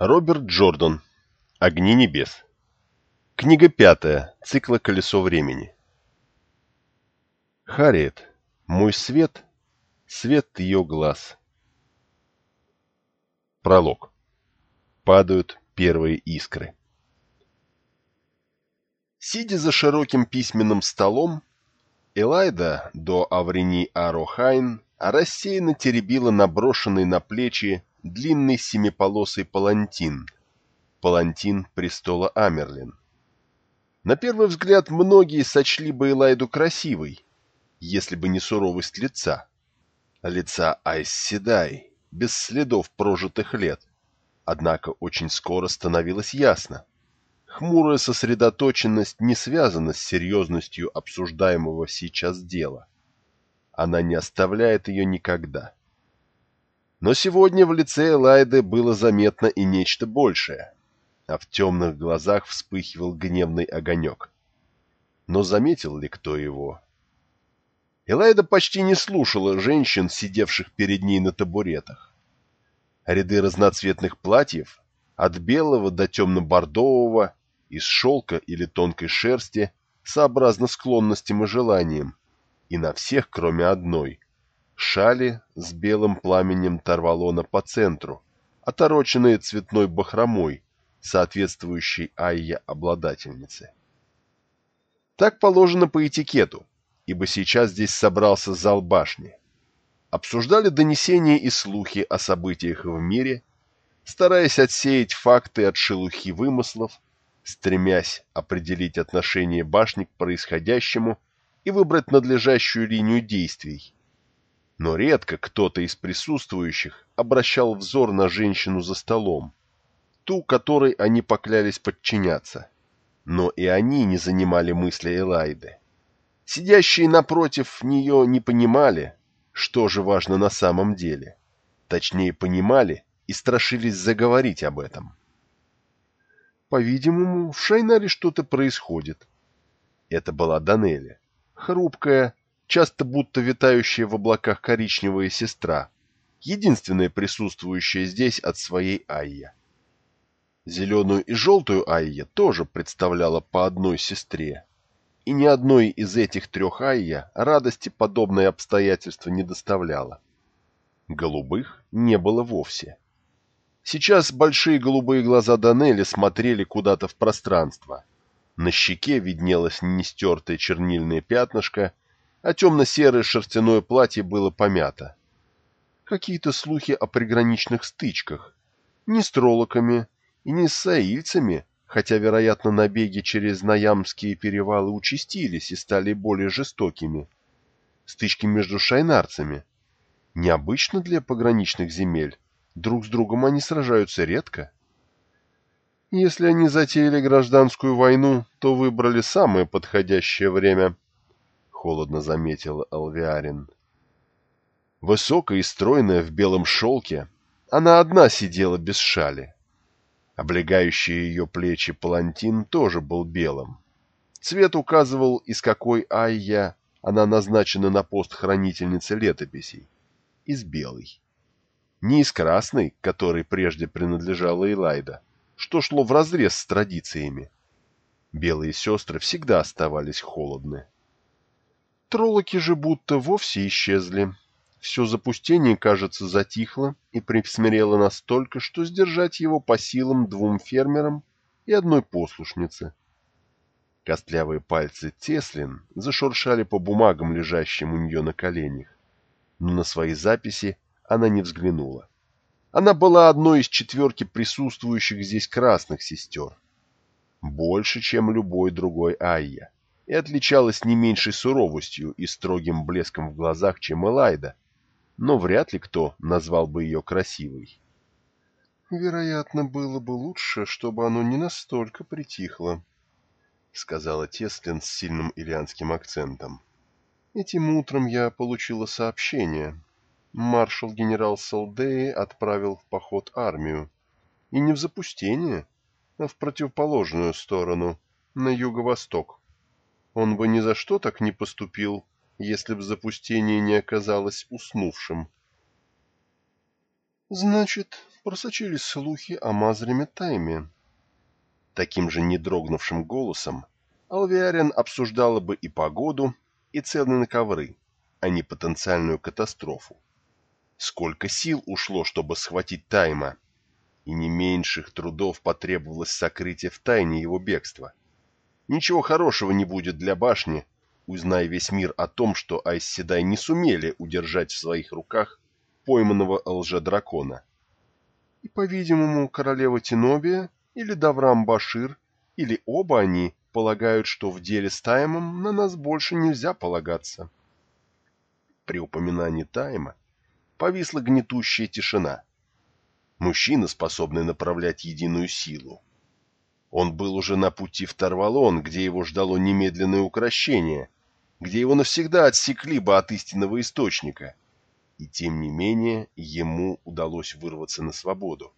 Роберт Джордан. Огни небес. Книга пятая. Цикла «Колесо времени». Харриет. Мой свет. Свет ее глаз. Пролог. Падают первые искры. Сидя за широким письменным столом, Элайда до Аврени Арохайн рассеянно теребила наброшенный на плечи длинный семиполосый палантин. Палантин престола Амерлин. На первый взгляд многие сочли бы Элайду красивой, если бы не суровость лица. Лица Айс без следов прожитых лет. Однако очень скоро становилось ясно. Хмурая сосредоточенность не связана с серьезностью обсуждаемого сейчас дела. Она не оставляет ее никогда. Но сегодня в лице Элайды было заметно и нечто большее, а в темных глазах вспыхивал гневный огонек. Но заметил ли кто его? Элайда почти не слушала женщин, сидевших перед ней на табуретах. Ряды разноцветных платьев, от белого до темно-бордового, из шелка или тонкой шерсти, сообразно склонностям и желаниям, и на всех, кроме одной — шали с белым пламенем тарвалона по центру, отороченные цветной бахромой, соответствующей айя обладательнице. Так положено по этикету, ибо сейчас здесь собрался зал башни. Обсуждали донесения и слухи о событиях в мире, стараясь отсеять факты от шелухи вымыслов, стремясь определить отношение башни к происходящему и выбрать надлежащую линию действий, но редко кто-то из присутствующих обращал взор на женщину за столом, ту, которой они поклялись подчиняться. Но и они не занимали мысли Элайды. Сидящие напротив нее не понимали, что же важно на самом деле. Точнее, понимали и страшились заговорить об этом. По-видимому, в Шайнаре что-то происходит. Это была Данелли, хрупкая, часто будто витающая в облаках коричневая сестра, единственная присутствующая здесь от своей Айя. Зеленую и желтую Айя тоже представляла по одной сестре, и ни одной из этих трех Айя радости подобное обстоятельство не доставляло. Голубых не было вовсе. Сейчас большие голубые глаза Данели смотрели куда-то в пространство. На щеке виднелось нестертое чернильное пятнышко — а темно-серое шерстяное платье было помято. Какие-то слухи о приграничных стычках. Не с троллоками и не с саильцами, хотя, вероятно, набеги через Наямские перевалы участились и стали более жестокими. Стычки между шайнарцами. Необычно для пограничных земель. Друг с другом они сражаются редко. Если они затеяли гражданскую войну, то выбрали самое подходящее время — холодно заметил Алвиарин. Высокая и стройная в белом шелке, она одна сидела без шали. Облегающий ее плечи палантин тоже был белым. Цвет указывал, из какой айя она назначена на пост хранительницы летописей. Из белой. Не из красной, которой прежде принадлежала Элайда, что шло вразрез с традициями. Белые сестры всегда оставались холодны. Троллоки же будто вовсе исчезли. Все запустение, кажется, затихло и присмирело настолько, что сдержать его по силам двум фермерам и одной послушнице. Костлявые пальцы Теслин зашуршали по бумагам, лежащим у нее на коленях, но на свои записи она не взглянула. Она была одной из четверки присутствующих здесь красных сестер. Больше, чем любой другой Айя и отличалась не меньшей суровостью и строгим блеском в глазах, чем Элайда, но вряд ли кто назвал бы ее красивой. «Вероятно, было бы лучше, чтобы оно не настолько притихло», — сказала Теслин с сильным ильянским акцентом. «Этим утром я получила сообщение. Маршал-генерал Салдеи отправил в поход армию. И не в запустение, а в противоположную сторону, на юго-восток. Он бы ни за что так не поступил, если б запустение не оказалось уснувшим. Значит, просочились слухи о Мазреме Тайме. Таким же недрогнувшим голосом Алвиарин обсуждала бы и погоду, и цены на ковры, а не потенциальную катастрофу. Сколько сил ушло, чтобы схватить Тайма, и не меньших трудов потребовалось сокрытие в тайне его бегства. Ничего хорошего не будет для башни, узная весь мир о том, что Айсседай не сумели удержать в своих руках пойманного лжедракона. И, по-видимому, королева Тинобия или Даврам Башир, или оба они полагают, что в деле с Таймом на нас больше нельзя полагаться. При упоминании Тайма повисла гнетущая тишина. Мужчина, способный направлять единую силу. Он был уже на пути в Тарвалон, где его ждало немедленное укращение, где его навсегда отсекли бы от истинного источника. И тем не менее ему удалось вырваться на свободу.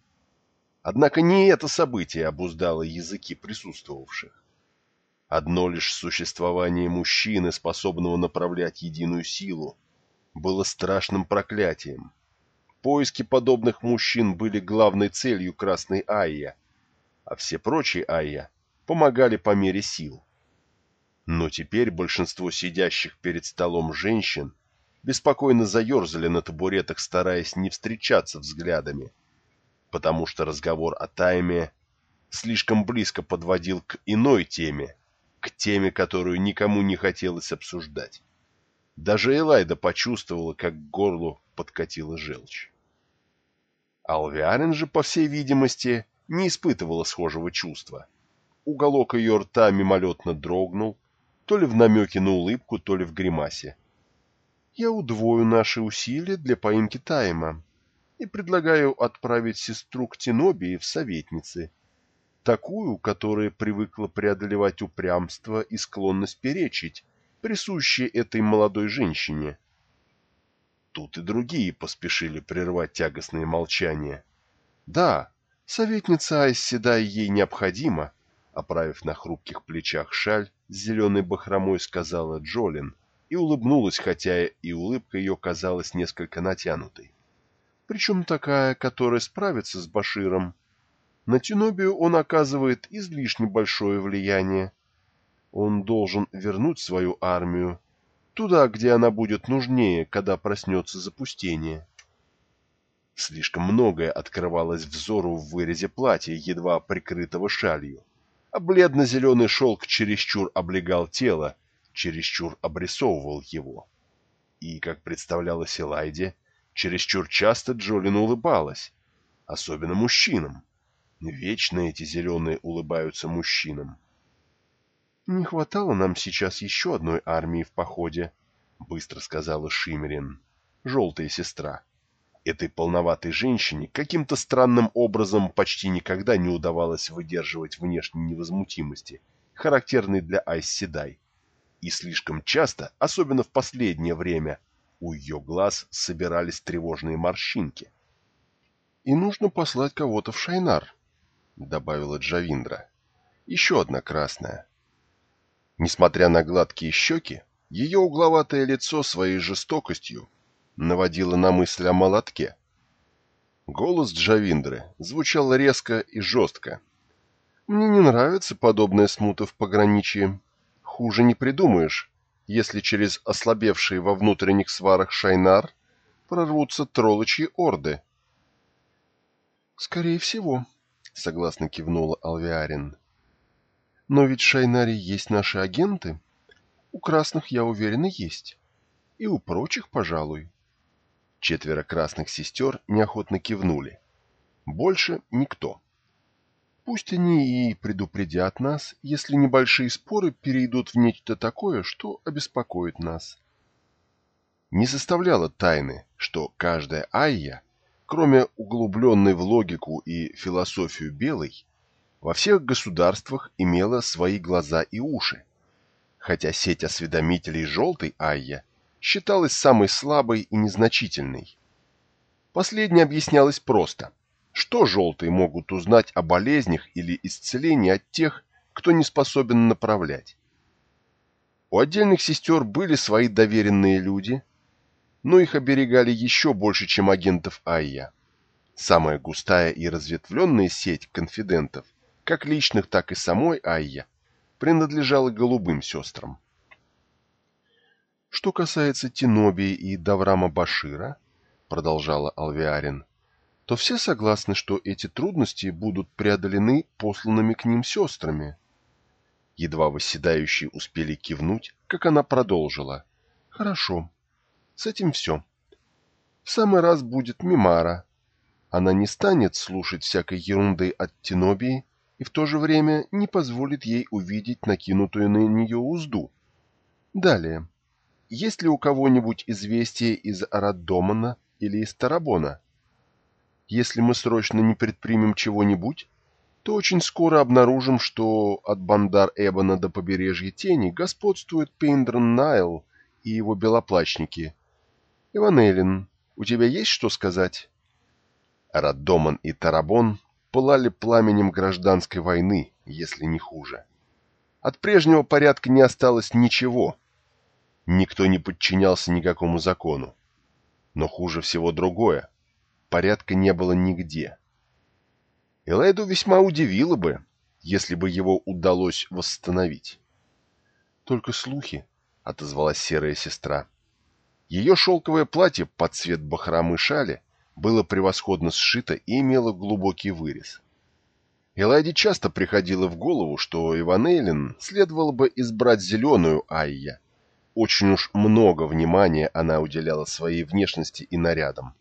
Однако не это событие обуздало языки присутствовавших. Одно лишь существование мужчины, способного направлять единую силу, было страшным проклятием. Поиски подобных мужчин были главной целью Красной Айя, а все прочие Айя помогали по мере сил. Но теперь большинство сидящих перед столом женщин беспокойно заерзали на табуретах, стараясь не встречаться взглядами, потому что разговор о тайме слишком близко подводил к иной теме, к теме, которую никому не хотелось обсуждать. Даже Элайда почувствовала, как к горлу подкатила желчь. Алвиарин же, по всей видимости, не испытывала схожего чувства. Уголок ее рта мимолетно дрогнул, то ли в намеке на улыбку, то ли в гримасе. «Я удвою наши усилия для поимки Тайма и предлагаю отправить сестру к Тенобии в советницы, такую, которая привыкла преодолевать упрямство и склонность перечить, присущие этой молодой женщине. Тут и другие поспешили прервать тягостное молчание. Да, советница Айседай ей необходима, оправив на хрупких плечах шаль, с зеленой бахромой сказала Джолин и улыбнулась, хотя и улыбка ее казалась несколько натянутой. Причем такая, которая справится с Баширом. На Тюнобию он оказывает излишне большое влияние, он должен вернуть свою армию туда, где она будет нужнее, когда проснется запустение. Слишком многое открывалось взору в вырезе платья, едва прикрытого шалью, а бледно-зеленый шелк чересчур облегал тело, чересчур обрисовывал его. И, как представлялось Элайде, чересчур часто Джолин улыбалась, особенно мужчинам. Вечно эти зеленые улыбаются мужчинам. «Не хватало нам сейчас еще одной армии в походе», — быстро сказала Шимерин, желтая сестра. Этой полноватой женщине каким-то странным образом почти никогда не удавалось выдерживать внешней невозмутимости, характерной для Айсседай. И слишком часто, особенно в последнее время, у ее глаз собирались тревожные морщинки. «И нужно послать кого-то в Шайнар», — добавила Джавиндра. «Еще одна красная». Несмотря на гладкие щеки, ее угловатое лицо своей жестокостью наводило на мысль о молотке. Голос Джавиндры звучал резко и жестко. «Мне не нравится подобная смута в пограничье. Хуже не придумаешь, если через ослабевшие во внутренних сварах Шайнар прорвутся троллочьи орды». «Скорее всего», — согласно кивнула Алвиарин. Но ведь в Шайнаре есть наши агенты. У красных, я уверена, есть. И у прочих, пожалуй. Четверо красных сестер неохотно кивнули. Больше никто. Пусть они и предупредят нас, если небольшие споры перейдут в нечто такое, что обеспокоит нас. Не составляло тайны, что каждая Айя, кроме углубленной в логику и философию белой, во всех государствах имела свои глаза и уши, хотя сеть осведомителей желтой Айя считалась самой слабой и незначительной. Последнее объяснялось просто. Что желтые могут узнать о болезнях или исцелении от тех, кто не способен направлять? У отдельных сестер были свои доверенные люди, но их оберегали еще больше, чем агентов Айя. самая густая и разветвленная сеть конфидентов, как личных, так и самой Айя, принадлежала голубым сестрам. Что касается Тинобии и Даврама Башира, продолжала Алвиарин, то все согласны, что эти трудности будут преодолены посланными к ним сестрами. Едва восседающие успели кивнуть, как она продолжила. Хорошо, с этим все. В самый раз будет Мимара. Она не станет слушать всякой ерунды от Тинобии и в то же время не позволит ей увидеть накинутую на нее узду. Далее. Есть ли у кого-нибудь известие из Араддомана или из Тарабона? Если мы срочно не предпримем чего-нибудь, то очень скоро обнаружим, что от Бандар Эбона до побережья Тени господствует Пейндрон Найл и его белоплачники. Иван Эллин, у тебя есть что сказать? Раддоман и Тарабон пылали пламенем гражданской войны, если не хуже. От прежнего порядка не осталось ничего, Никто не подчинялся никакому закону. Но хуже всего другое. Порядка не было нигде. Элайду весьма удивило бы, если бы его удалось восстановить. «Только слухи», — отозвалась серая сестра. Ее шелковое платье под цвет бахромы шали было превосходно сшито и имело глубокий вырез. Элайде часто приходило в голову, что Иван Эйлин следовало бы избрать зеленую Айя, очень уж много внимания она уделяла своей внешности и нарядам.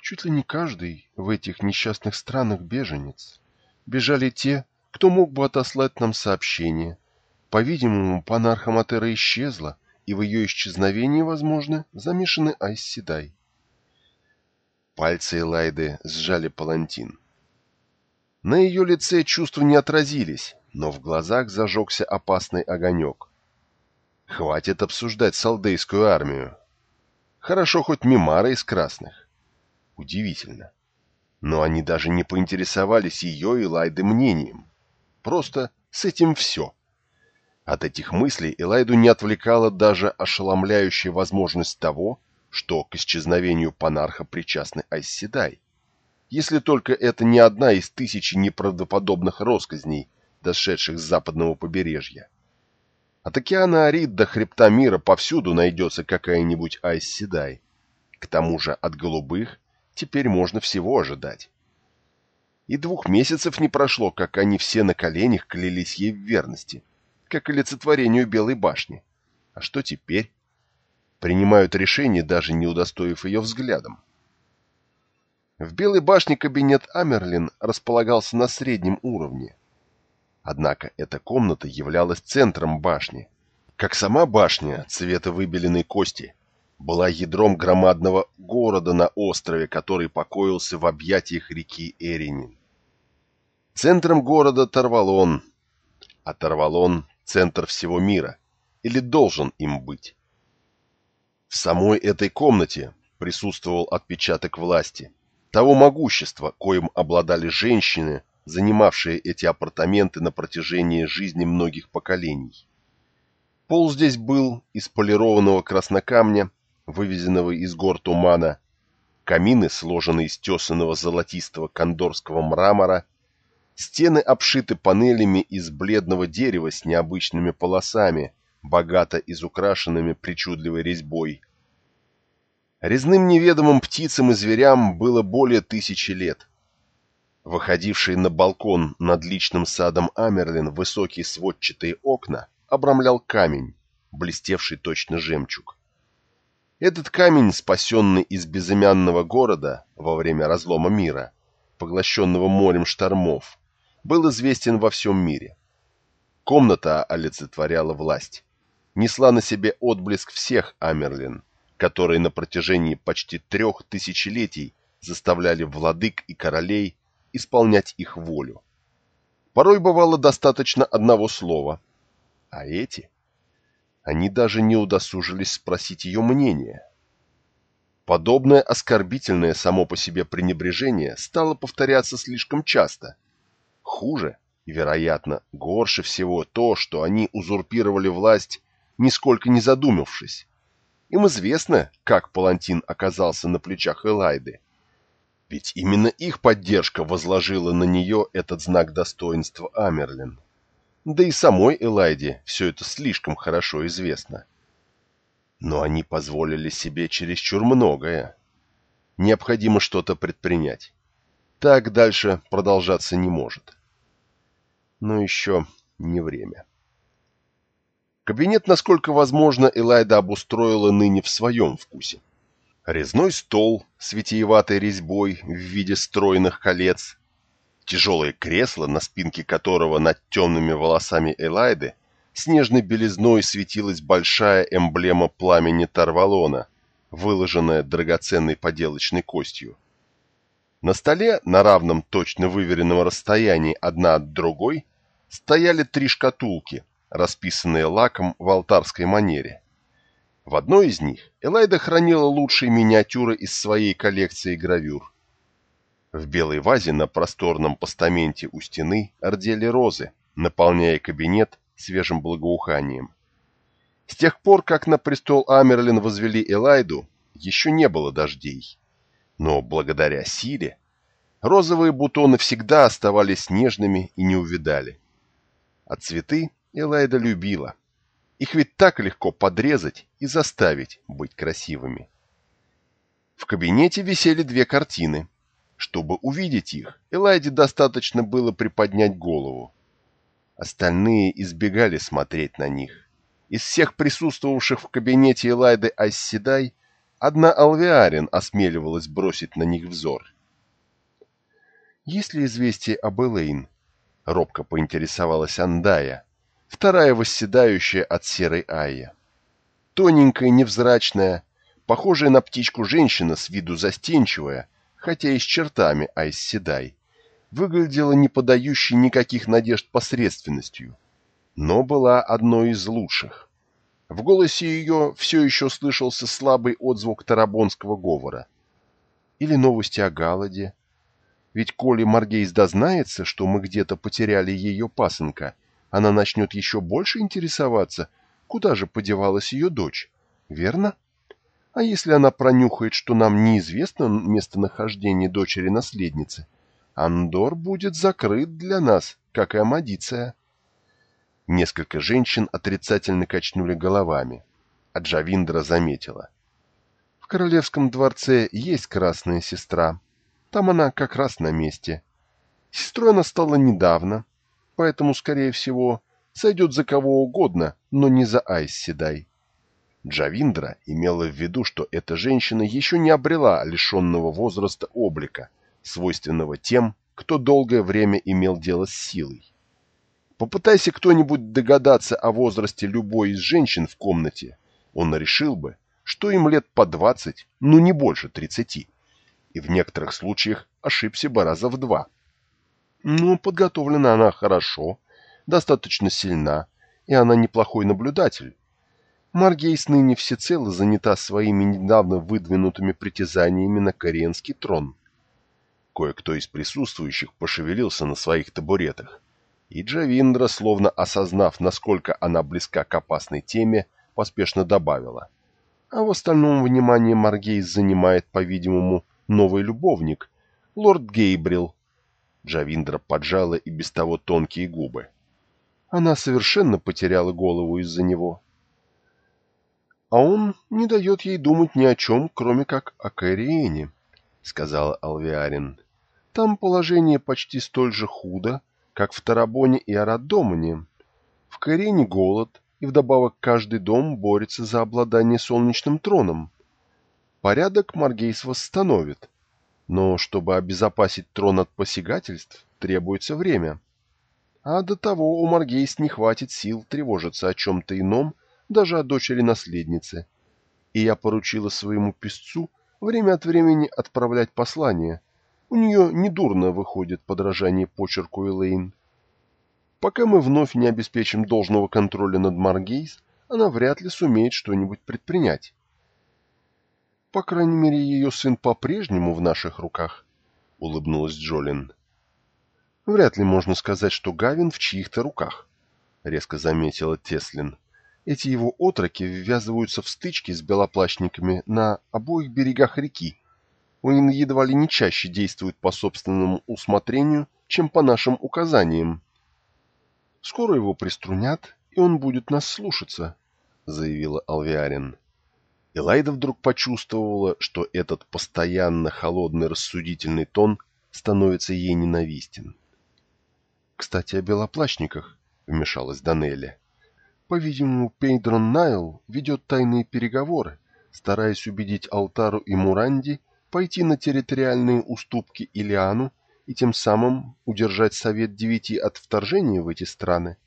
Чуть ли не каждый в этих несчастных странах беженец. Бежали те, кто мог бы отослать нам сообщение. По-видимому, панарха Матера исчезла, и в ее исчезновении, возможно, замешаны Айсседай. Пальцы Элайды сжали палантин. На ее лице чувства не отразились, но в глазах зажегся опасный огонек. Хватит обсуждать салдейскую армию. Хорошо хоть мимары из красных. Удивительно. Но они даже не поинтересовались ее и Лайды мнением. Просто с этим все. От этих мыслей Элайду не отвлекала даже ошеломляющая возможность того, что к исчезновению панарха причастны Айсседай. Если только это не одна из тысячи неправдоподобных росказней, дошедших с западного побережья. От океана Арид до хребта мира повсюду найдется какая-нибудь Айсседай. К тому же от голубых теперь можно всего ожидать. И двух месяцев не прошло, как они все на коленях клялись ей в верности, как олицетворению Белой башни. А что теперь? Принимают решение, даже не удостоив ее взглядом. В Белой башне кабинет Амерлин располагался на среднем уровне, Однако эта комната являлась центром башни. Как сама башня цвета выбеленной кости была ядром громадного города на острове, который покоился в объятиях реки Эринин. Центром города Тарвалон, а Тарвалон — центр всего мира, или должен им быть. В самой этой комнате присутствовал отпечаток власти, того могущества, коим обладали женщины, занимавшие эти апартаменты на протяжении жизни многих поколений. Пол здесь был из полированного краснокамня, вывезенного из гор тумана, камины, сложенные из тесаного золотистого кондорского мрамора, стены обшиты панелями из бледного дерева с необычными полосами, богато изукрашенными причудливой резьбой. Резным неведомым птицам и зверям было более тысячи лет – Выходивший на балкон над личным садом Амерлин высокие сводчатые окна обрамлял камень, блестевший точно жемчуг. Этот камень, спасенный из безымянного города во время разлома мира, поглощенного морем штормов, был известен во всем мире. Комната олицетворяла власть, несла на себе отблеск всех Амерлин, которые на протяжении почти трех тысячелетий заставляли владык и королей исполнять их волю. Порой бывало достаточно одного слова. А эти? Они даже не удосужились спросить ее мнение. Подобное оскорбительное само по себе пренебрежение стало повторяться слишком часто. Хуже и, вероятно, горше всего то, что они узурпировали власть, нисколько не задумавшись. Им известно, как Палантин оказался на плечах Элайды. Ведь именно их поддержка возложила на нее этот знак достоинства Амерлин. Да и самой Элайде все это слишком хорошо известно. Но они позволили себе чересчур многое. Необходимо что-то предпринять. Так дальше продолжаться не может. Но еще не время. Кабинет, насколько возможно, Элайда обустроила ныне в своем вкусе. Резной стол с витиеватой резьбой в виде стройных колец, тяжелое кресло, на спинке которого над темными волосами Элайды снежной белизной светилась большая эмблема пламени Тарвалона, выложенная драгоценной поделочной костью. На столе, на равном точно выверенном расстоянии одна от другой, стояли три шкатулки, расписанные лаком в алтарской манере. В одной из них Элайда хранила лучшие миниатюры из своей коллекции гравюр. В белой вазе на просторном постаменте у стены ордели розы, наполняя кабинет свежим благоуханием. С тех пор, как на престол Амерлин возвели Элайду, еще не было дождей. Но благодаря силе розовые бутоны всегда оставались нежными и не увидали. А цветы Элайда любила – их ведь так легко подрезать и заставить быть красивыми. В кабинете висели две картины. Чтобы увидеть их, Элайде достаточно было приподнять голову. Остальные избегали смотреть на них. Из всех присутствовавших в кабинете Элайды Асседай, одна Алвиарин осмеливалась бросить на них взор. «Есть ли известие об Элейн?» — робко поинтересовалась Андая, вторая восседающая от серой Айя. Тоненькая, невзрачная, похожая на птичку женщина с виду застенчивая, хотя и с чертами Айс Седай, выглядела не подающей никаких надежд посредственностью, но была одной из лучших. В голосе ее все еще слышался слабый отзвук тарабонского говора. Или новости о Галаде. Ведь коли Маргейс дознается, что мы где-то потеряли ее пасынка — она начнет еще больше интересоваться, куда же подевалась ее дочь, верно? А если она пронюхает, что нам неизвестно местонахождение дочери-наследницы, Андор будет закрыт для нас, как и Амадиция. Несколько женщин отрицательно качнули головами, а Джавиндра заметила. В королевском дворце есть красная сестра. Там она как раз на месте. Сестрой она стала недавно, поэтому, скорее всего, сойдет за кого угодно, но не за Айс Седай. Джавиндра имела в виду, что эта женщина еще не обрела лишенного возраста облика, свойственного тем, кто долгое время имел дело с силой. Попытайся кто-нибудь догадаться о возрасте любой из женщин в комнате, он решил бы, что им лет по двадцать, ну не больше тридцати, и в некоторых случаях ошибся бы раза в два. Ну, подготовлена она хорошо, достаточно сильна, и она неплохой наблюдатель. Маргейс ныне всецело занята своими недавно выдвинутыми притязаниями на Кориенский трон. Кое-кто из присутствующих пошевелился на своих табуретах, и Джавиндра, словно осознав, насколько она близка к опасной теме, поспешно добавила. А в остальном внимание Маргейс занимает, по-видимому, новый любовник, лорд Гейбрил, Джавиндра поджала и без того тонкие губы. Она совершенно потеряла голову из-за него. «А он не дает ей думать ни о чем, кроме как о Каириене», — сказала Алвиарин. «Там положение почти столь же худо, как в Тарабоне и Арадомане. В Каириене голод, и вдобавок каждый дом борется за обладание солнечным троном. Порядок Маргейс восстановит, но чтобы обезопасить трон от посягательств, требуется время. А до того у Маргейс не хватит сил тревожиться о чем-то ином, даже о дочери-наследнице. И я поручила своему писцу время от времени отправлять послания. У нее недурно выходит подражание почерку Элейн. Пока мы вновь не обеспечим должного контроля над Маргейс, она вряд ли сумеет что-нибудь предпринять. По крайней мере, ее сын по-прежнему в наших руках, — улыбнулась Джолин. Вряд ли можно сказать, что Гавин в чьих-то руках, — резко заметила Теслин. Эти его отроки ввязываются в стычки с белоплащниками на обоих берегах реки. Он едва ли не чаще действует по собственному усмотрению, чем по нашим указаниям. Скоро его приструнят, и он будет нас слушаться, — заявила Алвиарин. Элайда вдруг почувствовала, что этот постоянно холодный рассудительный тон становится ей ненавистен. «Кстати, о белоплащниках», — вмешалась Данелли. «По-видимому, Пейдрон Найл ведет тайные переговоры, стараясь убедить Алтару и Муранди пойти на территориальные уступки Илиану и тем самым удержать Совет Девяти от вторжения в эти страны.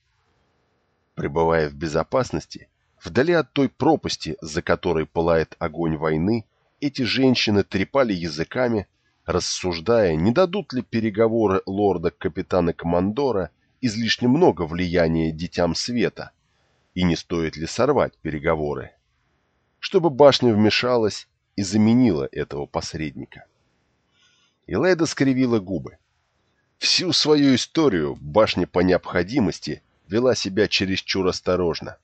Пребывая в безопасности, вдали от той пропасти, за которой пылает огонь войны, эти женщины трепали языками, рассуждая, не дадут ли переговоры лорда-капитана-командора излишне много влияния детям света, и не стоит ли сорвать переговоры, чтобы башня вмешалась и заменила этого посредника. Илайда скривила губы. Всю свою историю башня по необходимости вела себя чересчур осторожно.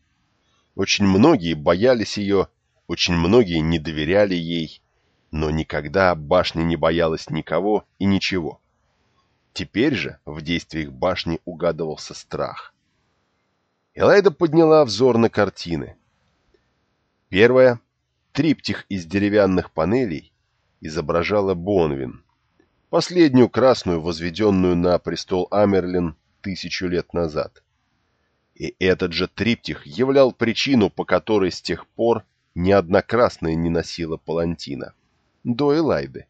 Очень многие боялись ее, очень многие не доверяли ей, но никогда башня не боялась никого и ничего. Теперь же в действиях башни угадывался страх. Элайда подняла взор на картины. Первая, триптих из деревянных панелей, изображала Бонвин, последнюю красную, возведенную на престол Амерлин тысячу лет назад. И этот же триптих являл причину, по которой с тех пор ни одна красная не носила палантина. До Элайды.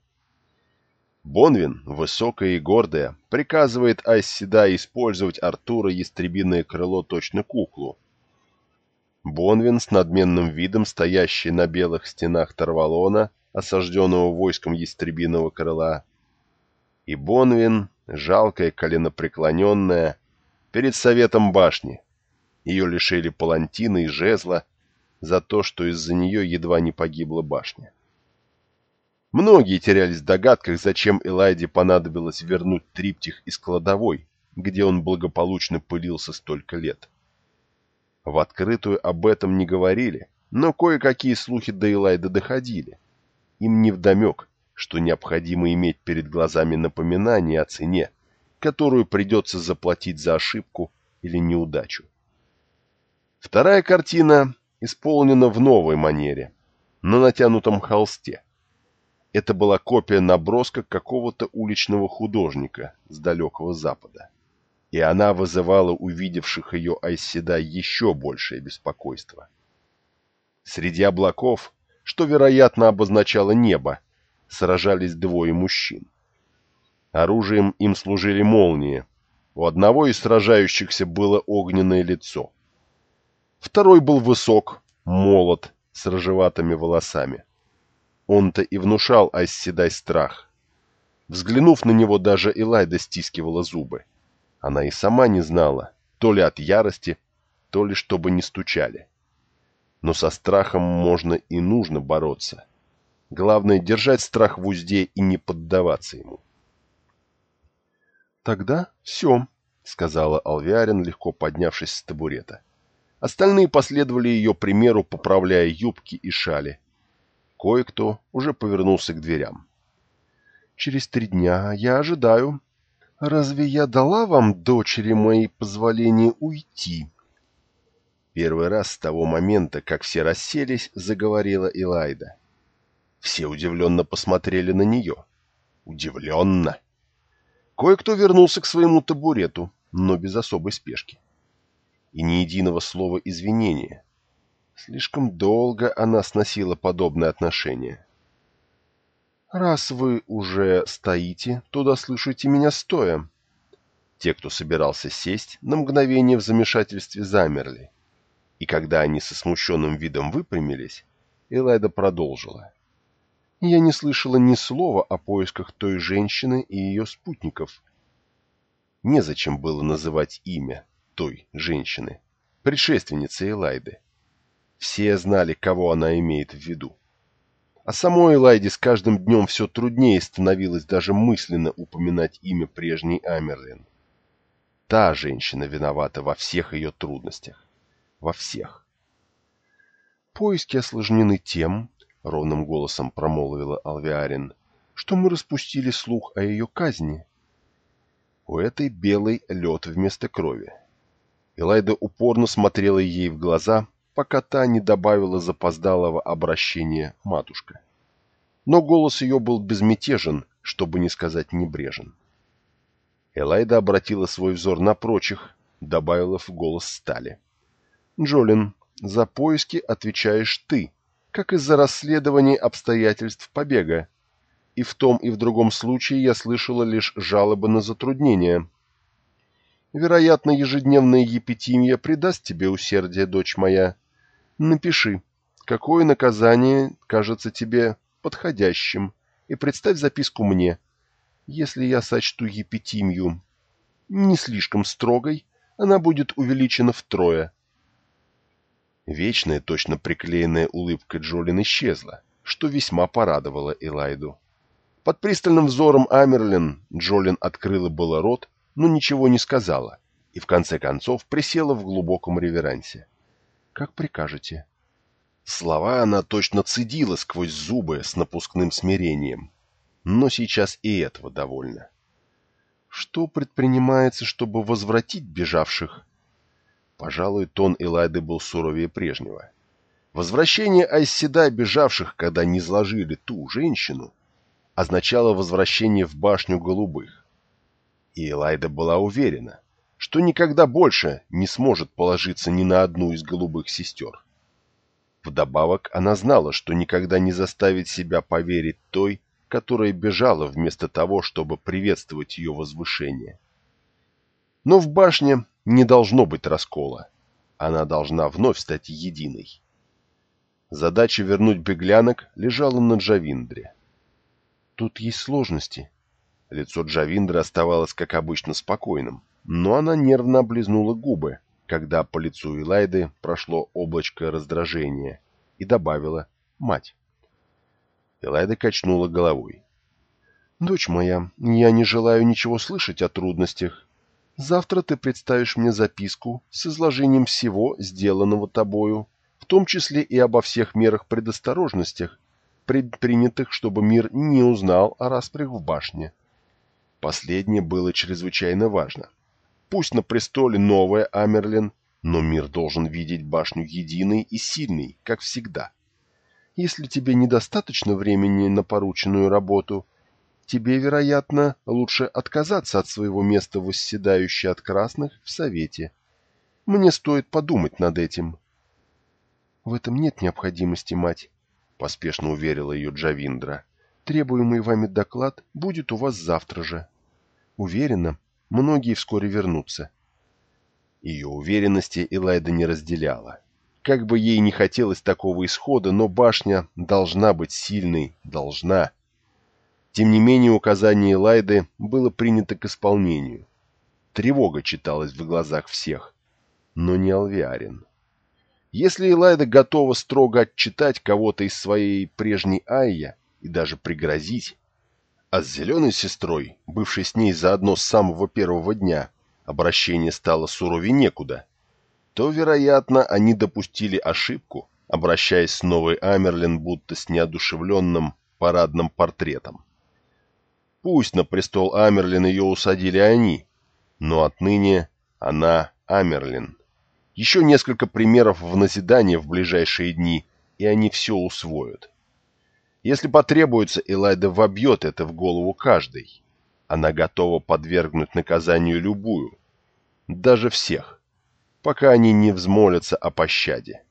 Бонвин, высокая и гордая, приказывает Айсседа использовать Артура ястребиное крыло точно куклу. Бонвин с надменным видом, стоящий на белых стенах Тарвалона, осажденного войском ястребиного крыла, и Бонвин, жалкая, коленопреклоненная, перед советом башни. Ее лишили палантина и жезла за то, что из-за нее едва не погибла башня. Многие терялись в догадках, зачем Элайде понадобилось вернуть триптих из кладовой, где он благополучно пылился столько лет. В открытую об этом не говорили, но кое-какие слухи до Элайды доходили. Им невдомек, что необходимо иметь перед глазами напоминание о цене, которую придется заплатить за ошибку или неудачу. Вторая картина исполнена в новой манере, на натянутом холсте. Это была копия наброска какого-то уличного художника с далекого запада. И она вызывала увидевших ее Айседа еще большее беспокойство. Среди облаков, что, вероятно, обозначало небо, сражались двое мужчин. Оружием им служили молнии. У одного из сражающихся было огненное лицо. Второй был высок, молод, с рыжеватыми волосами. Он-то и внушал Айсседай страх. Взглянув на него, даже Элайда стискивала зубы. Она и сама не знала, то ли от ярости, то ли чтобы не стучали. Но со страхом можно и нужно бороться. Главное — держать страх в узде и не поддаваться ему. «Тогда все», — сказала Алвиарин, легко поднявшись с табурета. Остальные последовали ее примеру, поправляя юбки и шали. Кое-кто уже повернулся к дверям. «Через три дня я ожидаю. Разве я дала вам, дочери моей, позволение уйти?» Первый раз с того момента, как все расселись, заговорила Элайда. Все удивленно посмотрели на нее. Удивленно. Кое-кто вернулся к своему табурету, но без особой спешки. И ни единого слова извинения. Слишком долго она сносила подобное отношение. «Раз вы уже стоите, то дослушайте меня стоя». Те, кто собирался сесть, на мгновение в замешательстве замерли. И когда они со смущенным видом выпрямились, Элайда продолжила. Я не слышала ни слова о поисках той женщины и ее спутников. Незачем было называть имя той женщины, предшественницы Элайды. Все знали, кого она имеет в виду. А самой Элайде с каждым днем все труднее становилось даже мысленно упоминать имя прежней Амерлин. Та женщина виновата во всех ее трудностях. Во всех. Поиски осложнены тем, ровным голосом промолвила Алвиарин, что мы распустили слух о ее казни. У этой белый лед вместо крови. Элайда упорно смотрела ей в глаза, пока та не добавила запоздалого обращения «матушка». Но голос ее был безмятежен, чтобы не сказать небрежен. Элайда обратила свой взор на прочих, добавила в голос стали. «Джолин, за поиски отвечаешь ты, как и за расследование обстоятельств побега. И в том и в другом случае я слышала лишь жалобы на затруднения. Вероятно, ежедневная епитимия придаст тебе усердие, дочь моя. Напиши, какое наказание кажется тебе подходящим, и представь записку мне. Если я сочту епитимию не слишком строгой, она будет увеличена втрое. Вечная, точно приклеенная улыбка Джолин исчезла, что весьма порадовало Элайду. Под пристальным взором Амерлин Джолин открыла было рот, но ничего не сказала, и в конце концов присела в глубоком реверансе. «Как прикажете». Слова она точно цедила сквозь зубы с напускным смирением, но сейчас и этого довольно. Что предпринимается, чтобы возвратить бежавших? Пожалуй, тон Элайды был суровее прежнего. Возвращение Айседа бежавших, когда не сложили ту женщину, означало возвращение в башню голубых. И Элайда была уверена, что никогда больше не сможет положиться ни на одну из голубых сестер. Вдобавок она знала, что никогда не заставит себя поверить той, которая бежала вместо того, чтобы приветствовать ее возвышение. Но в башне не должно быть раскола. Она должна вновь стать единой. Задача вернуть беглянок лежала на Джавиндре. Тут есть сложности, Лицо Джавиндры оставалось, как обычно, спокойным, но она нервно облизнула губы, когда по лицу Элайды прошло облачко раздражения, и добавила «мать». Элайда качнула головой. «Дочь моя, я не желаю ничего слышать о трудностях. Завтра ты представишь мне записку с изложением всего, сделанного тобою, в том числе и обо всех мерах предосторожностях, предпринятых, чтобы мир не узнал о распрях в башне. Последнее было чрезвычайно важно. Пусть на престоле новая Амерлин, но мир должен видеть башню единой и сильной, как всегда. Если тебе недостаточно времени на порученную работу, тебе, вероятно, лучше отказаться от своего места восседающей от красных в Совете. Мне стоит подумать над этим. — В этом нет необходимости, мать, — поспешно уверила ее Джавиндра. — Требуемый вами доклад будет у вас завтра же. — Уверена, многие вскоре вернутся. Ее уверенности Элайда не разделяла. Как бы ей не хотелось такого исхода, но башня должна быть сильной, должна. Тем не менее, указание Элайды было принято к исполнению. Тревога читалась в глазах всех, но не Алвиарин. Если Элайда готова строго отчитать кого-то из своей прежней Айя и даже пригрозить, а с зеленой сестрой, бывшей с ней заодно с самого первого дня, обращение стало суровее некуда, то, вероятно, они допустили ошибку, обращаясь с новой Амерлин будто с неодушевленным парадным портретом. Пусть на престол Амерлин ее усадили они, но отныне она Амерлин. Еще несколько примеров в назидание в ближайшие дни, и они все усвоят. Если потребуется, Элайда вобьет это в голову каждой. Она готова подвергнуть наказанию любую, даже всех, пока они не взмолятся о пощаде.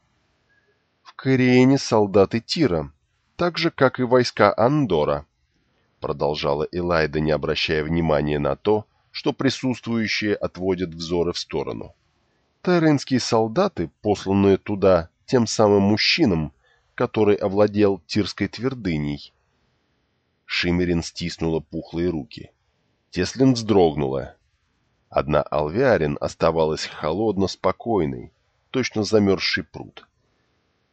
В Кориэне солдаты Тира, так же, как и войска Андора, продолжала Элайда, не обращая внимания на то, что присутствующие отводят взоры в сторону. Теренские солдаты, посланные туда тем самым мужчинам, который овладел Тирской твердыней. Шимерин стиснула пухлые руки. Теслин вздрогнула. Одна Алвиарин оставалась холодно спокойной, точно замерзший пруд.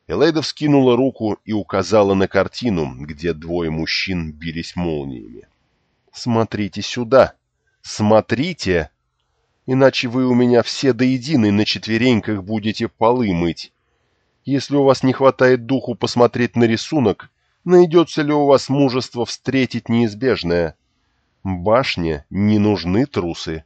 Элейда вскинула руку и указала на картину, где двое мужчин бились молниями. «Смотрите сюда! Смотрите! Иначе вы у меня все до единой на четвереньках будете полы мыть. Если у вас не хватает духу посмотреть на рисунок, Найдется ли у вас мужество встретить неизбежное? Башне не нужны трусы.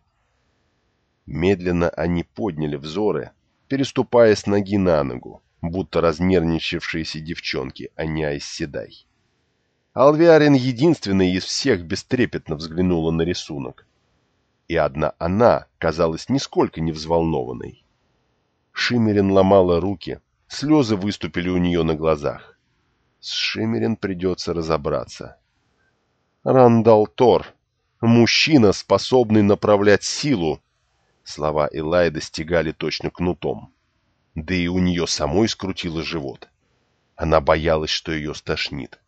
Медленно они подняли взоры, переступая с ноги на ногу, будто разнервничавшиеся девчонки, а не Айсседай. Алвиарин единственный из всех бестрепетно взглянула на рисунок. И одна она казалась нисколько не взволнованной. Шимерин ломала руки, слезы выступили у нее на глазах. С Шимерин придется разобраться. Рандал Тор, мужчина, способный направлять силу. Слова Элай достигали точно кнутом. Да и у нее самой скрутило живот. Она боялась, что ее стошнит.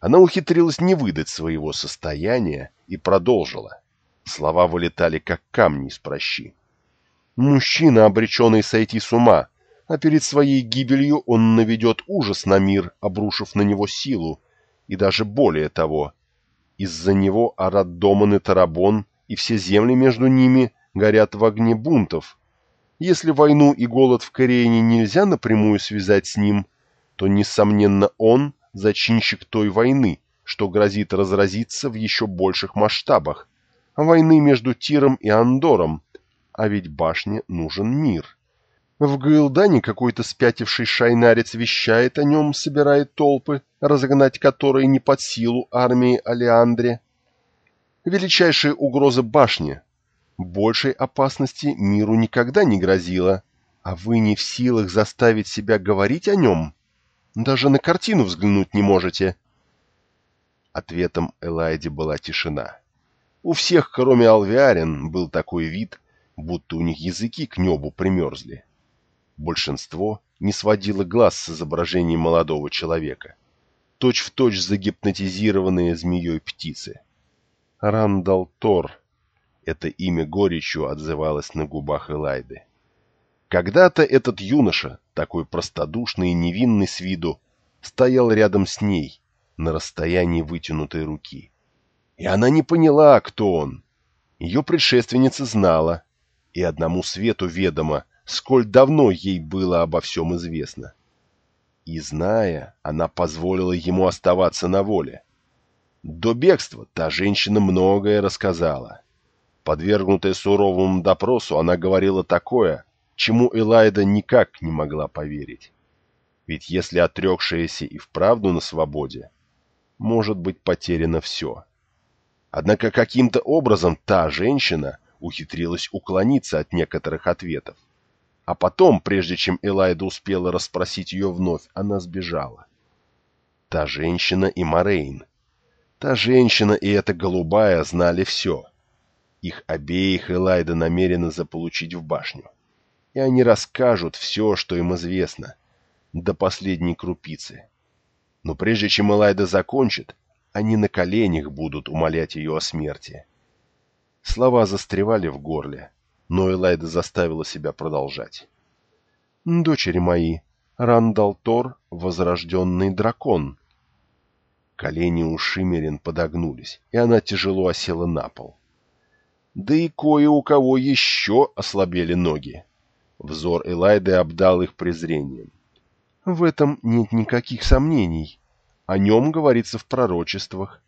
Она ухитрилась не выдать своего состояния и продолжила. Слова вылетали, как камни из прощи. Мужчина, обреченный сойти с ума, а перед своей гибелью он наведет ужас на мир, обрушив на него силу, и даже более того. Из-за него Араддоман и Тарабон и все земли между ними горят в огне бунтов. Если войну и голод в Корене нельзя напрямую связать с ним, то, несомненно, он – зачинщик той войны, что грозит разразиться в еще больших масштабах, войны между Тиром и Андором, а ведь башне нужен мир. В Гуилдане какой-то спятивший шайнарец вещает о нем, собирает толпы, разогнать которые не под силу армии Алеандре. Величайшая угроза башни. Большей опасности миру никогда не грозила, а вы не в силах заставить себя говорить о нем? Даже на картину взглянуть не можете. Ответом Элайде была тишина. У всех, кроме Алвиарин, был такой вид, будто у них языки к небу примерзли. Большинство не сводило глаз с изображением молодого человека, точь-в-точь точь загипнотизированные змеей птицы. Рандал Тор. Это имя горечью отзывалось на губах Элайды. Когда-то этот юноша, такой простодушный и невинный с виду, стоял рядом с ней, на расстоянии вытянутой руки. И она не поняла, кто он. Ее предшественница знала, и одному свету ведомо, сколь давно ей было обо всем известно. И зная, она позволила ему оставаться на воле. До бегства та женщина многое рассказала. Подвергнутая суровому допросу, она говорила такое, чему Элайда никак не могла поверить. Ведь если отрекшаяся и вправду на свободе, может быть потеряно все. Однако каким-то образом та женщина ухитрилась уклониться от некоторых ответов. А потом, прежде чем Элайда успела расспросить ее вновь, она сбежала. Та женщина и Морейн. Та женщина и эта голубая знали все. Их обеих Элайда намерена заполучить в башню. И они расскажут все, что им известно, до последней крупицы. Но прежде чем Элайда закончит, они на коленях будут умолять ее о смерти. Слова застревали в горле но Элайда заставила себя продолжать. «Дочери мои, Рандал Тор — возрожденный дракон». Колени у Шимерин подогнулись, и она тяжело осела на пол. Да и кое у кого еще ослабели ноги. Взор Элайды обдал их презрением. В этом нет никаких сомнений. О нем говорится в пророчествах.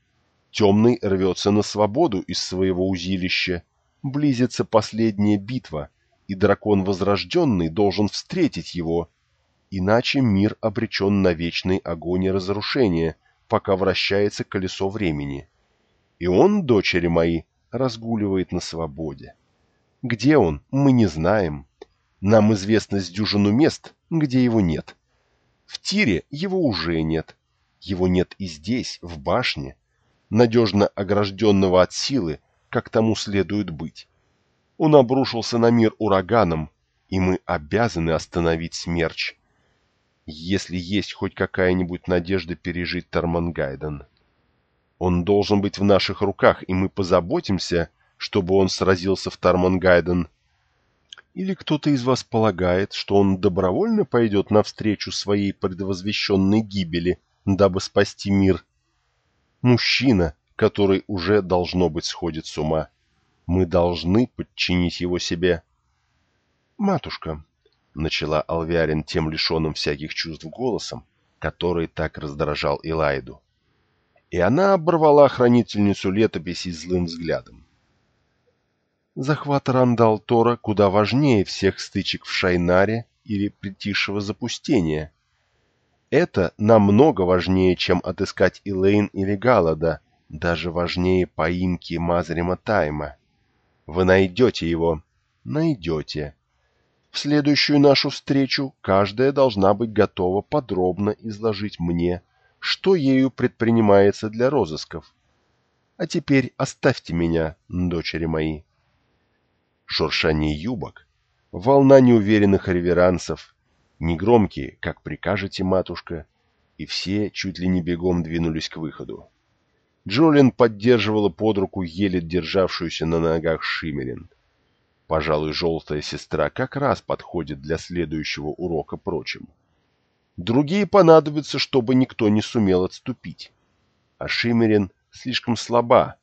Темный рвется на свободу из своего узилища Близится последняя битва, и дракон Возрожденный должен встретить его, иначе мир обречен на вечный огонь и разрушение, пока вращается колесо времени. И он, дочери мои, разгуливает на свободе. Где он, мы не знаем. Нам известно с дюжину мест, где его нет. В тире его уже нет. Его нет и здесь, в башне, надежно огражденного от силы, как тому следует быть. Он обрушился на мир ураганом, и мы обязаны остановить смерч. Если есть хоть какая-нибудь надежда пережить Тармангайден. Он должен быть в наших руках, и мы позаботимся, чтобы он сразился в Тармангайден. Или кто-то из вас полагает, что он добровольно пойдет навстречу своей предвозвещенной гибели, дабы спасти мир? Мужчина, который уже, должно быть, сходит с ума. Мы должны подчинить его себе. «Матушка», — начала Алвиарин тем лишенным всяких чувств голосом, который так раздражал Илайду. И она оборвала хранительницу летописи злым взглядом. Захват Рандал Тора куда важнее всех стычек в Шайнаре или притихшего запустения. Это намного важнее, чем отыскать Илэйн или Галада, даже важнее поимки Мазрима Тайма. Вы найдете его. Найдете. В следующую нашу встречу каждая должна быть готова подробно изложить мне, что ею предпринимается для розысков. А теперь оставьте меня, дочери мои. Шуршание юбок, волна неуверенных реверансов, негромкие, как прикажете, матушка, и все чуть ли не бегом двинулись к выходу. Джолин поддерживала под руку еле державшуюся на ногах Шимерин. Пожалуй, желтая сестра как раз подходит для следующего урока прочим. Другие понадобятся, чтобы никто не сумел отступить. А Шимерин слишком слаба.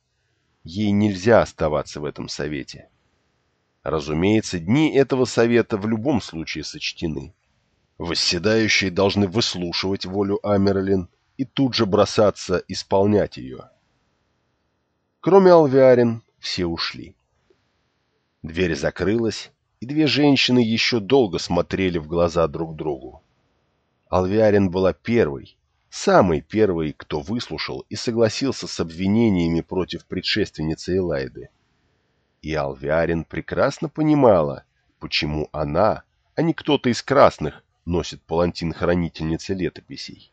Ей нельзя оставаться в этом совете. Разумеется, дни этого совета в любом случае сочтены. Восседающие должны выслушивать волю Амерлин и тут же бросаться исполнять ее. Кроме Алвиарин, все ушли. Дверь закрылась, и две женщины еще долго смотрели в глаза друг другу. Алвиарин была первой, самой первой, кто выслушал и согласился с обвинениями против предшественницы Элайды. И Алвиарин прекрасно понимала, почему она, а не кто-то из красных, носит палантин хранительницы летописей.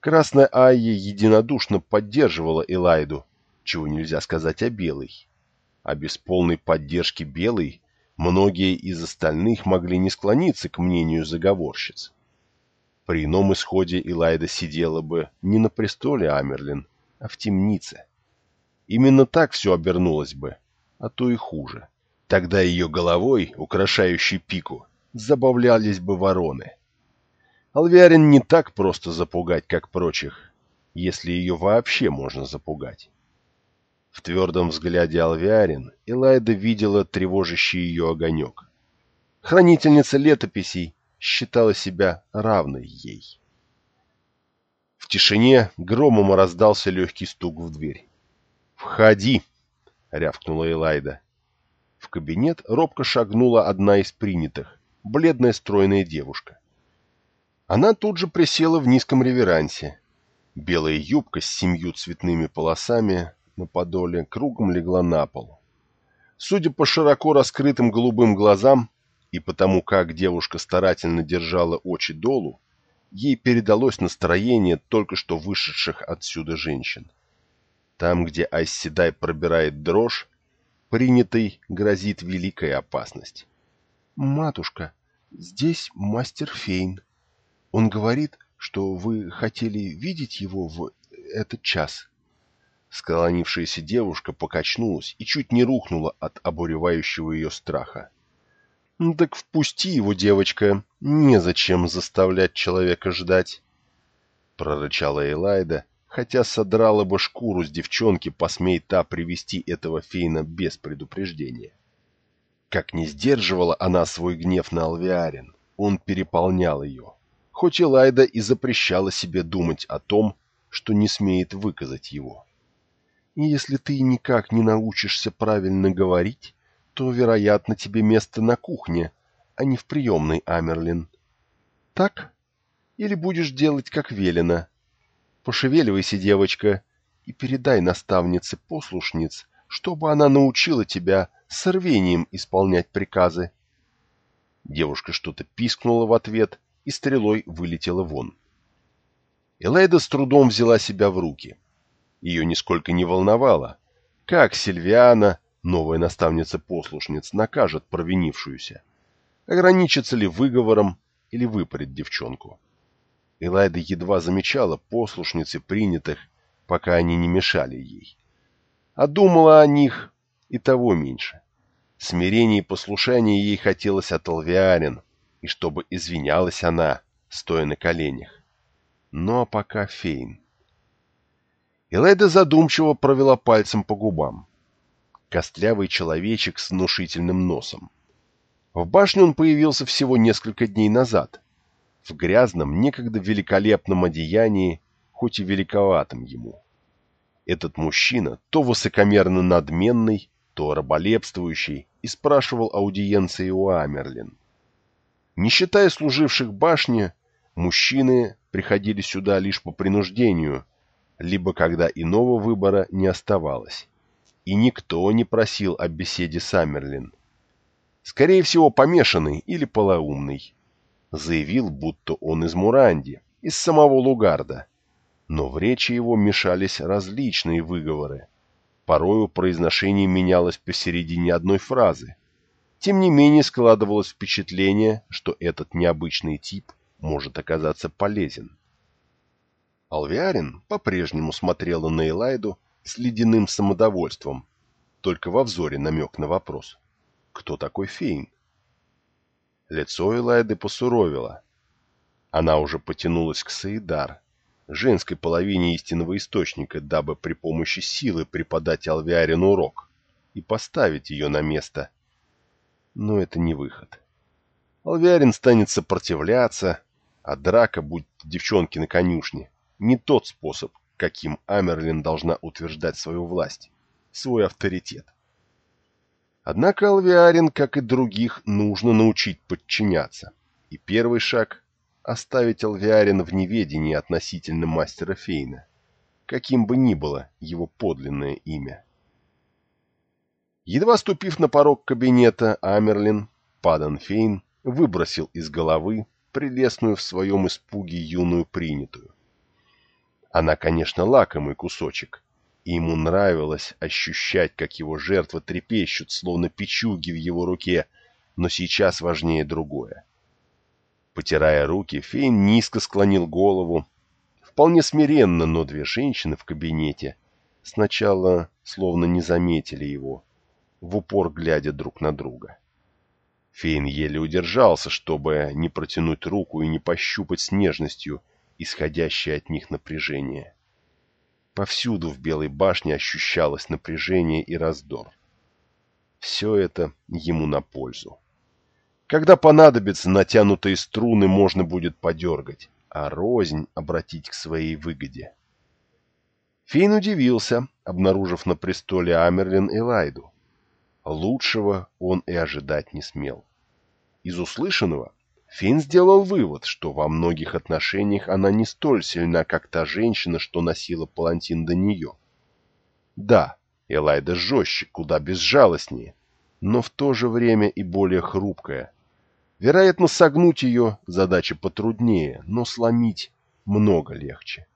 Красная Айя единодушно поддерживала Элайду, чего нельзя сказать о Белой а без полной поддержки Белой многие из остальных могли не склониться к мнению заговорщиц. При ином исходе Илайда сидела бы не на престоле Амерлин, а в темнице. Именно так все обернулось бы, а то и хуже. Тогда ее головой, украшающей пику, забавлялись бы вороны. Алвиарин не так просто запугать, как прочих, если ее вообще можно запугать. В твердом взгляде Алвиарин Элайда видела тревожащий ее огонек. Хранительница летописей считала себя равной ей. В тишине громом раздался легкий стук в дверь. «Входи!» — рявкнула Элайда. В кабинет робко шагнула одна из принятых, бледная стройная девушка. Она тут же присела в низком реверансе. Белая юбка с семью цветными полосами на подоле кругом легла на пол. Судя по широко раскрытым голубым глазам и потому, как девушка старательно держала очи долу, ей передалось настроение только что вышедших отсюда женщин. Там, где Айсседай пробирает дрожь, принятой грозит великая опасность. «Матушка, здесь мастер Фейн. Он говорит, что вы хотели видеть его в этот час». Склонившаяся девушка покачнулась и чуть не рухнула от обуревающего ее страха. «Ну «Так впусти его, девочка, незачем заставлять человека ждать», — прорычала Элайда, хотя содрала бы шкуру с девчонки, посмей та привести этого фейна без предупреждения. Как не сдерживала она свой гнев на Алвиарин, он переполнял ее, хоть Элайда и запрещала себе думать о том, что не смеет выказать его. И если ты никак не научишься правильно говорить, то, вероятно, тебе место на кухне, а не в приемной, Амерлин. Так? Или будешь делать, как велено? Пошевеливайся, девочка, и передай наставнице послушниц, чтобы она научила тебя с рвением исполнять приказы. Девушка что-то пискнула в ответ и стрелой вылетела вон. Элейда с трудом взяла себя в руки — ее нисколько не волновало, как Сильвиана, новая наставница-послушниц, накажет провинившуюся. Ограничится ли выговором или выпарит девчонку. Элайда едва замечала послушницы принятых, пока они не мешали ей. А думала о них и того меньше. Смирение и послушание ей хотелось от Алвиарин, и чтобы извинялась она, стоя на коленях. Но пока Фейн. Элайда задумчиво провела пальцем по губам. Костлявый человечек с внушительным носом. В башне он появился всего несколько дней назад. в грязном, некогда великолепном одеянии, хоть и великоватом ему. Этот мужчина, то высокомерно надменный, то раболепствующий, и спрашивал аудиенции у Амерлин. Не считая служивших башне, мужчины приходили сюда лишь по принуждению, либо когда иного выбора не оставалось. И никто не просил о беседе с Амерлин. Скорее всего, помешанный или полоумный. Заявил, будто он из Муранди, из самого Лугарда. Но в речи его мешались различные выговоры. Порою произношение менялось посередине одной фразы. Тем не менее складывалось впечатление, что этот необычный тип может оказаться полезен. Алвиарин по-прежнему смотрела на Элайду с ледяным самодовольством, только во взоре намек на вопрос. Кто такой Фейн? Лицо Элайды посуровило. Она уже потянулась к Саидар, женской половине истинного источника, дабы при помощи силы преподать Алвиарину урок и поставить ее на место. Но это не выход. Алвиарин станет сопротивляться, а драка, будь девчонки на конюшне, не тот способ, каким Амерлин должна утверждать свою власть, свой авторитет. Однако Алвиарин, как и других, нужно научить подчиняться. И первый шаг оставить Алвиарина в неведении относительно мастера Фейна, каким бы ни было его подлинное имя. Едва ступив на порог кабинета, Амерлин, Падан Фейн, выбросил из головы прелестную в своем испуге юную принятую. Она, конечно, лакомый кусочек, и ему нравилось ощущать, как его жертвы трепещут, словно печуги в его руке, но сейчас важнее другое. Потирая руки, Фейн низко склонил голову. Вполне смиренно, но две женщины в кабинете сначала словно не заметили его, в упор глядя друг на друга. Фейн еле удержался, чтобы не протянуть руку и не пощупать с нежностью исходящее от них напряжение. Повсюду в Белой башне ощущалось напряжение и раздор. Все это ему на пользу. Когда понадобится, натянутые струны можно будет подергать, а рознь обратить к своей выгоде. Фейн удивился, обнаружив на престоле Амерлин и Лайду. Лучшего он и ожидать не смел. Из услышанного Финн сделал вывод, что во многих отношениях она не столь сильна, как та женщина, что носила палантин до нее. Да, Элайда жестче, куда безжалостнее, но в то же время и более хрупкая, Вероятно, согнуть ее задача потруднее, но сломить много легче.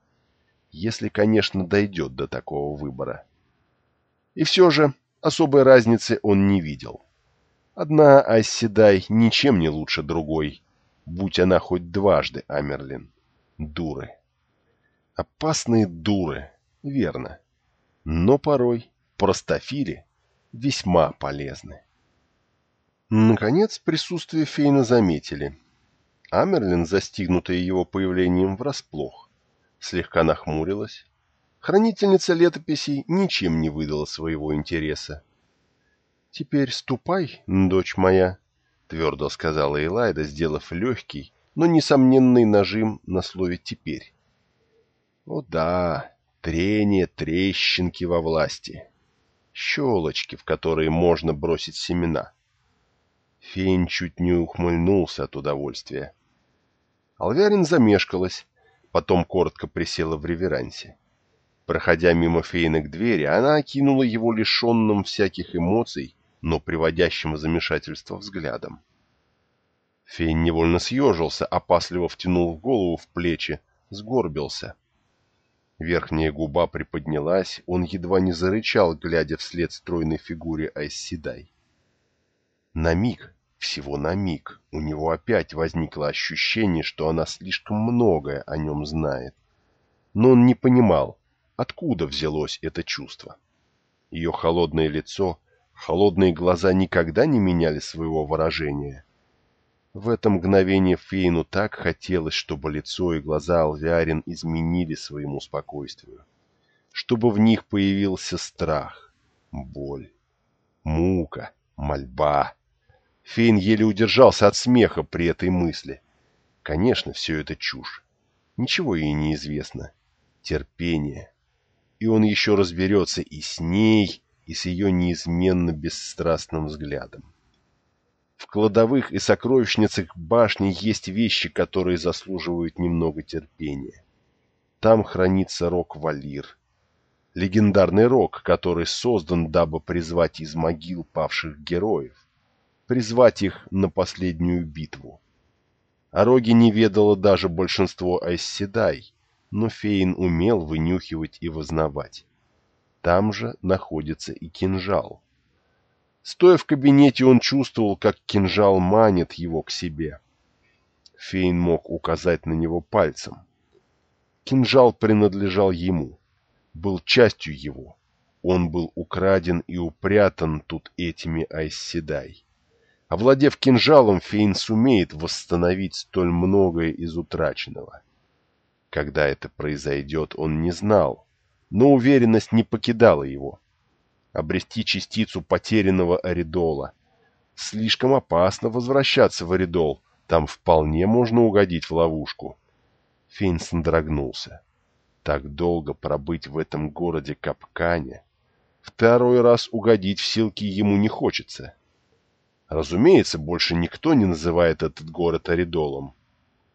Если, конечно, дойдет до такого выбора. И все же особой разницы он не видел. Одна Айседай ничем не лучше другой, будь она хоть дважды Амерлин. Дуры. Опасные дуры, верно. Но порой простофили весьма полезны. Наконец, присутствие Фейна заметили. Амерлин, застигнутая его появлением врасплох, слегка нахмурилась. Хранительница летописей ничем не выдала своего интереса. «Теперь ступай, дочь моя», — твердо сказала Элайда, сделав легкий, но несомненный нажим на слове «теперь». «О да, трение, трещинки во власти, щелочки, в которые можно бросить семена». Фейн чуть не ухмыльнулся от удовольствия. Алвярин замешкалась, потом коротко присела в реверансе. Проходя мимо Фейна к двери, она окинула его лишенным всяких эмоций, но приводящим в замешательство взглядом. Фейн невольно съежился, опасливо втянул голову в плечи, сгорбился. Верхняя губа приподнялась, он едва не зарычал, глядя вслед стройной фигуре Айсседай. На миг, всего на миг, у него опять возникло ощущение, что она слишком многое о нем знает. Но он не понимал, откуда взялось это чувство. Ее холодное лицо, холодные глаза никогда не меняли своего выражения. В это мгновение Фейну так хотелось, чтобы лицо и глаза Алвиарин изменили своему спокойствию. Чтобы в них появился страх, боль, мука, мольба. Фейн еле удержался от смеха при этой мысли. Конечно, все это чушь. Ничего ей не известно. Терпение. И он еще разберется и с ней, и с ее неизменно бесстрастным взглядом. В кладовых и сокровищницах башни есть вещи, которые заслуживают немного терпения. Там хранится рог Валир. Легендарный рог, который создан, дабы призвать из могил павших героев. Призвать их на последнюю битву. О роге не ведало даже большинство айсседай, но Фейн умел вынюхивать и вознавать. Там же находится и кинжал. Стоя в кабинете, он чувствовал, как кинжал манит его к себе. Фейн мог указать на него пальцем. Кинжал принадлежал ему, был частью его. Он был украден и упрятан тут этими айсседай. Овладев кинжалом, Фейн сумеет восстановить столь многое из утраченного. Когда это произойдет, он не знал, но уверенность не покидала его. Обрести частицу потерянного оридола. Слишком опасно возвращаться в оридол, там вполне можно угодить в ловушку. Фейнсон дрогнулся. Так долго пробыть в этом городе капкане. Второй раз угодить в силки ему не хочется. Разумеется, больше никто не называет этот город Оридолом,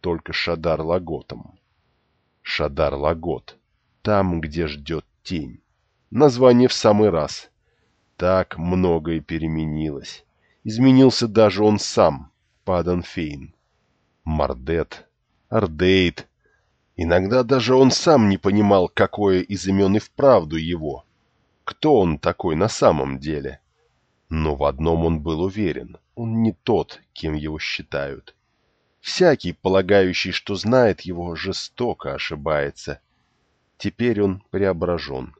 только Шадар Логотом. Шадар Логот, там, где ждет тень. Название в самый раз. Так многое переменилось. Изменился даже он сам, Падан Фейн. Мордет, Ордейт. Иногда даже он сам не понимал, какое из имен и вправду его. Кто он такой на самом деле? — но в одном он был уверен – он не тот, кем его считают. Всякий, полагающий, что знает его, жестоко ошибается. Теперь он преображен.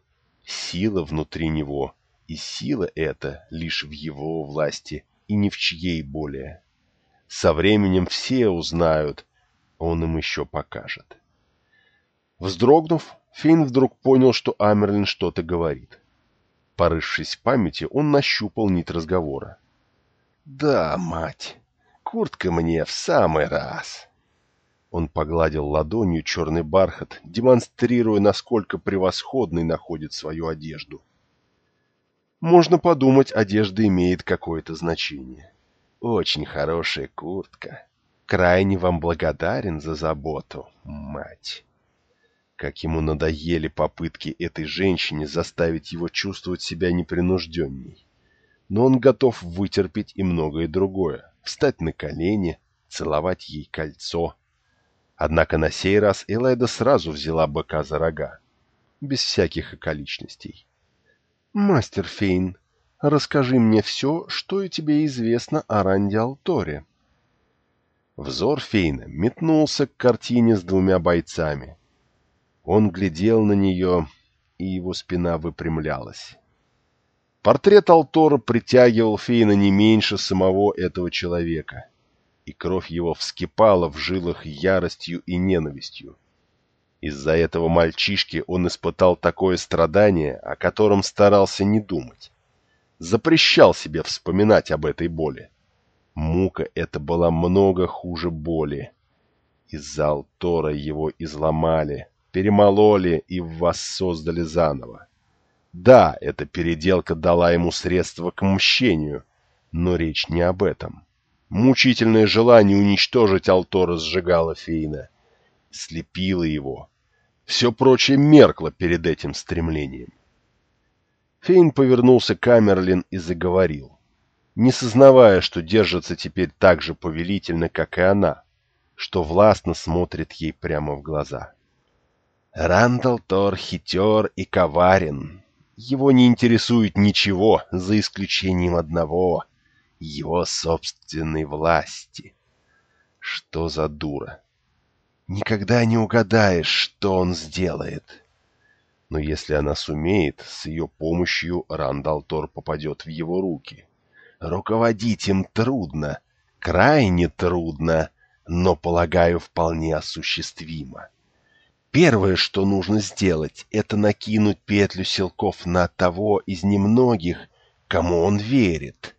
Сила внутри него, и сила эта лишь в его власти, и ни в чьей более. Со временем все узнают, он им еще покажет. Вздрогнув, Фейн вдруг понял, что Амерлин что-то говорит. Порывшись в памяти, он нащупал нить разговора. «Да, мать, куртка мне в самый раз!» Он погладил ладонью черный бархат, демонстрируя, насколько превосходной находит свою одежду. Можно подумать, одежда имеет какое-то значение. Очень хорошая куртка. Крайне вам благодарен за заботу, мать. Как ему надоели попытки этой женщине заставить его чувствовать себя непринужденней. Но он готов вытерпеть и многое другое. Встать на колени, целовать ей кольцо. Однако на сей раз Элайда сразу взяла быка за рога. Без всяких околичностей. «Мастер Фейн, расскажи мне все, что и тебе известно о Ранде Алторе». Взор Фейна метнулся к картине с двумя бойцами — он глядел на нее, и его спина выпрямлялась. Портрет Алтора притягивал Фейна не меньше самого этого человека, и кровь его вскипала в жилах яростью и ненавистью. Из-за этого мальчишки он испытал такое страдание, о котором старался не думать. Запрещал себе вспоминать об этой боли. Мука эта была много хуже боли. Из-за Алтора его изломали, перемололи и воссоздали заново. Да, эта переделка дала ему средства к мщению, но речь не об этом. Мучительное желание уничтожить Алтора сжигало Фейна, слепило его. Все прочее меркло перед этим стремлением. Фейн повернулся к Амерлин и заговорил, не сознавая, что держится теперь так же повелительно, как и она, что властно смотрит ей прямо в глаза. Рандall Тор хитер и коварен. Его не интересует ничего, за исключением одного — его собственной власти. Что за дура? Никогда не угадаешь, что он сделает. Но если она сумеет, с ее помощью Рандall Тор попадет в его руки. Руководить им трудно, крайне трудно, но, полагаю, вполне осуществимо. Первое, что нужно сделать, это накинуть петлю силков на того из немногих, кому он верит.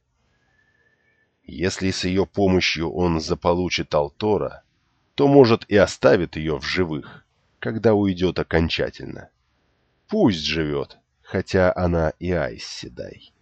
Если с ее помощью он заполучит Алтора, то, может, и оставит ее в живых, когда уйдет окончательно. Пусть живет, хотя она и Айс Седай.